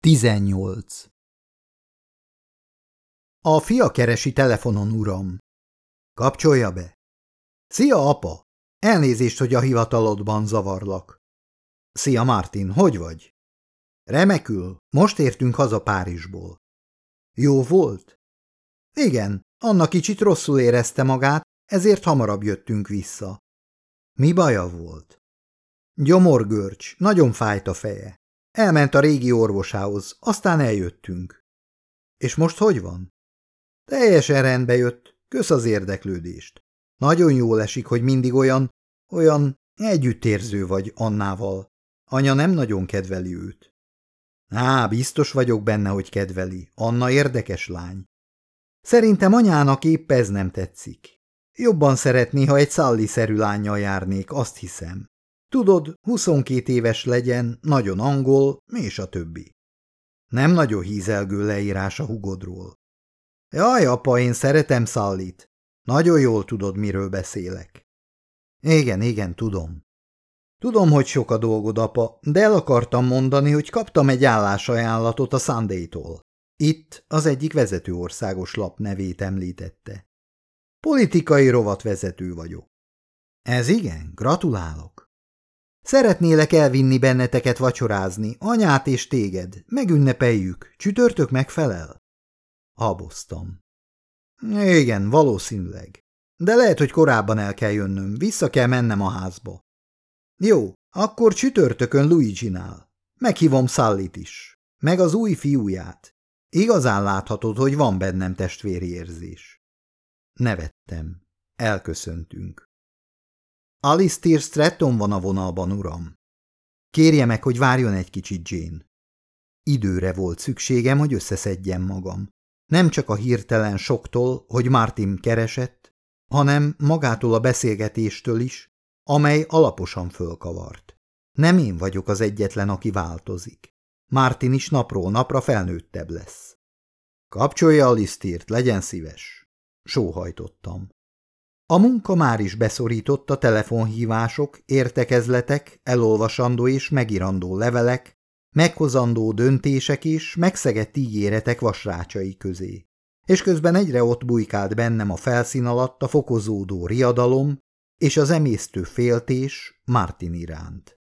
18. A fia keresi telefonon, uram. Kapcsolja be. Szia, apa! Elnézést, hogy a hivatalodban zavarlak. Szia, Martin, hogy vagy? Remekül, most értünk haza Párizsból. Jó volt? Igen, Anna kicsit rosszul érezte magát, ezért hamarabb jöttünk vissza. Mi baja volt? Gyomorgörcs, nagyon fájt a feje. Elment a régi orvosához, aztán eljöttünk. És most hogy van? Teljesen rendbe jött, kösz az érdeklődést. Nagyon jól esik, hogy mindig olyan, olyan együttérző vagy Annával. Anya nem nagyon kedveli őt. Á, biztos vagyok benne, hogy kedveli. Anna érdekes lány. Szerintem anyának épp ez nem tetszik. Jobban szeretné, ha egy szalliszerű lányjal járnék, azt hiszem. Tudod, 22 éves legyen, nagyon angol, és a többi. Nem nagyon hízelgő leírás a hugodról. Jaj, apa, én szeretem Szallit. Nagyon jól tudod, miről beszélek. Igen, igen, tudom. Tudom, hogy sok a dolgod, apa, de el akartam mondani, hogy kaptam egy állásajánlatot a Sunday-tól. Itt az egyik vezető országos lap nevét említette. Politikai rovatvezető vagyok. Ez igen, gratulálok. Szeretnélek elvinni benneteket vacsorázni, anyát és téged, megünnepeljük, csütörtök megfelel? Haboztam. Igen, valószínűleg. De lehet, hogy korábban el kell jönnöm, vissza kell mennem a házba. Jó, akkor csütörtökön Luigi-nál. Meghívom Szallit is, meg az új fiúját. Igazán láthatod, hogy van bennem testvéri érzés. Nevettem. Elköszöntünk. Alistair Stratton van a vonalban, uram. Kérje meg, hogy várjon egy kicsit, Jane. Időre volt szükségem, hogy összeszedjem magam. Nem csak a hirtelen soktól, hogy Martin keresett, hanem magától a beszélgetéstől is, amely alaposan fölkavart. Nem én vagyok az egyetlen, aki változik. Martin is napról napra felnőttebb lesz. Kapcsolja a lisztírt, legyen szíves. Sóhajtottam. A munka már is beszorított a telefonhívások, értekezletek, elolvasandó és megirandó levelek, meghozandó döntések és megszegett ígéretek vasrácsai közé. És közben egyre ott bujkált bennem a felszín alatt a fokozódó riadalom és az emésztő féltés Martin iránt.